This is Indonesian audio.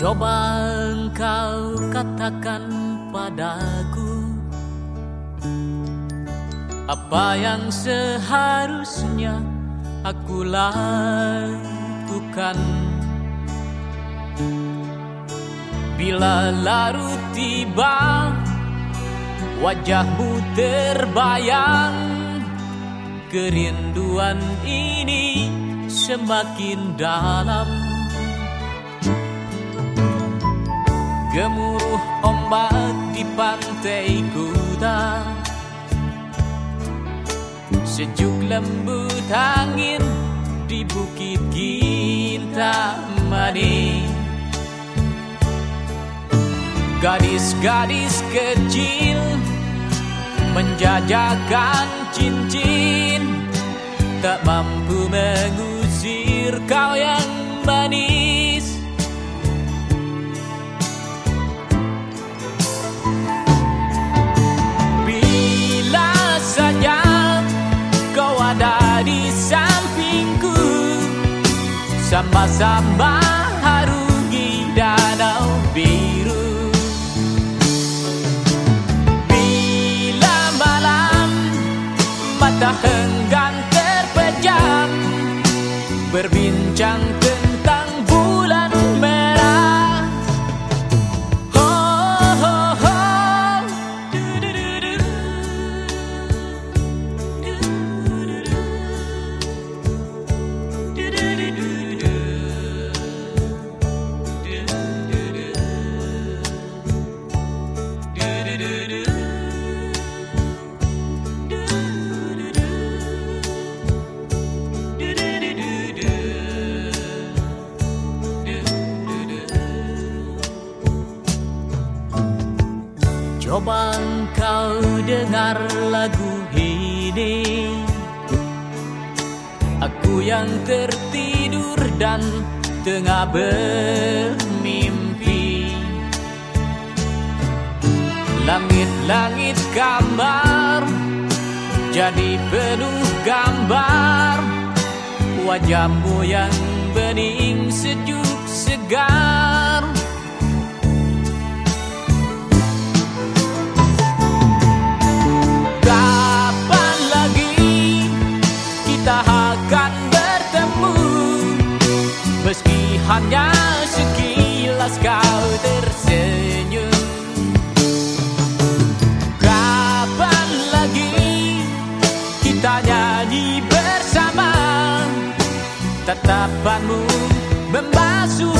Coba engkau katakan padaku Apa yang seharusnya aku lakukan Bila larut tiba Wajahmu terbayang. Kerinduan ini semakin dalam. Gemuruh ombak di pantai kuta Sejuk lembut angin di bukit Kintamani Gadis-gadis kecil menjajakan cincin. Tak mampu mengusir kau yang manis. Sama-sama Berbincang Coba engkau dengar lagu ini. Aku yang tertidur dan tengah bermimpi. Langit-langit kamar Jadi penuh gambar. Wajahmu yang bening sejuk segar hanya sekilas kau tersenyum. Kapan lagi kita nyanyi bersama? Tatapanmu membasuh